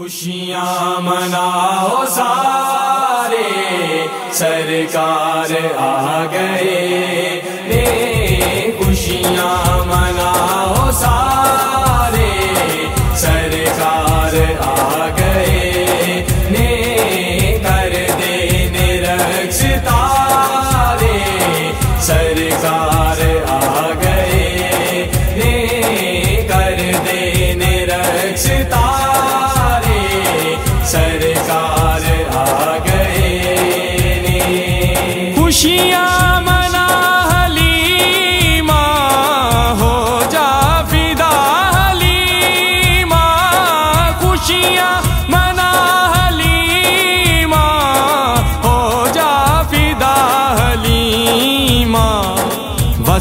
خوشیاں مناؤ سارے سرکار آ گئے۔ خوشیاں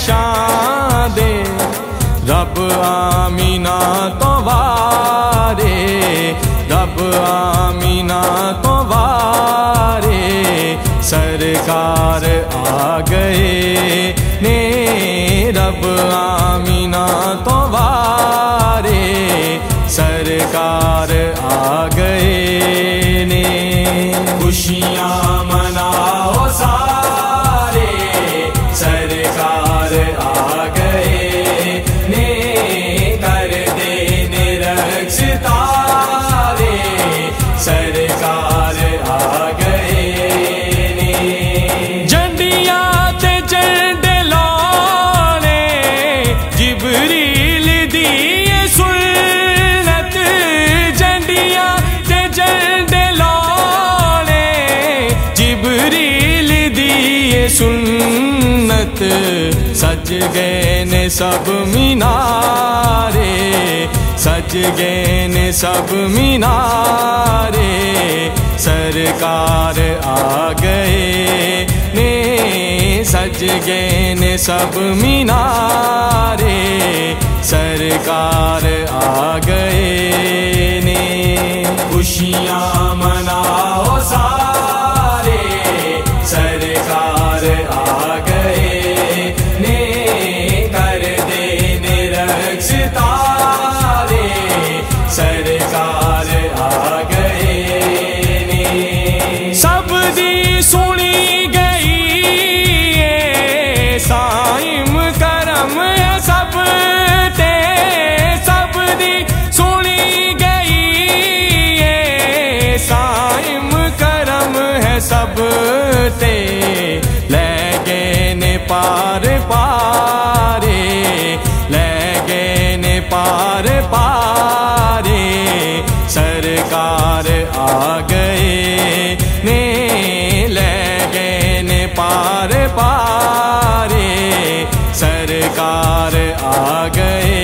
ਨਸ਼ਾਂ ਦੇ। ਰੱਬ ਆਮੀਨਾ ਤੋਂ ਵਾਰੇ। ਰੱਬ ਆਮੀਨਾ ਤੋਂ ਵਾਰੇ। ਸਰਕਾਰ ਆ ਗਏ ਨੇ। ਰੱਬ ਆਮੀਨਾ سنت سج گئے نے سب مینارے، سج گئے نے سب مینارے۔ سرکار آ گئے نے، سج گئے نے سب مینارے۔ سرکار آ گئے لب سے لگے پار پارے، لگے پار پارے، سرکار آ گئے نے لگے پار پارے، سرکار آ گئے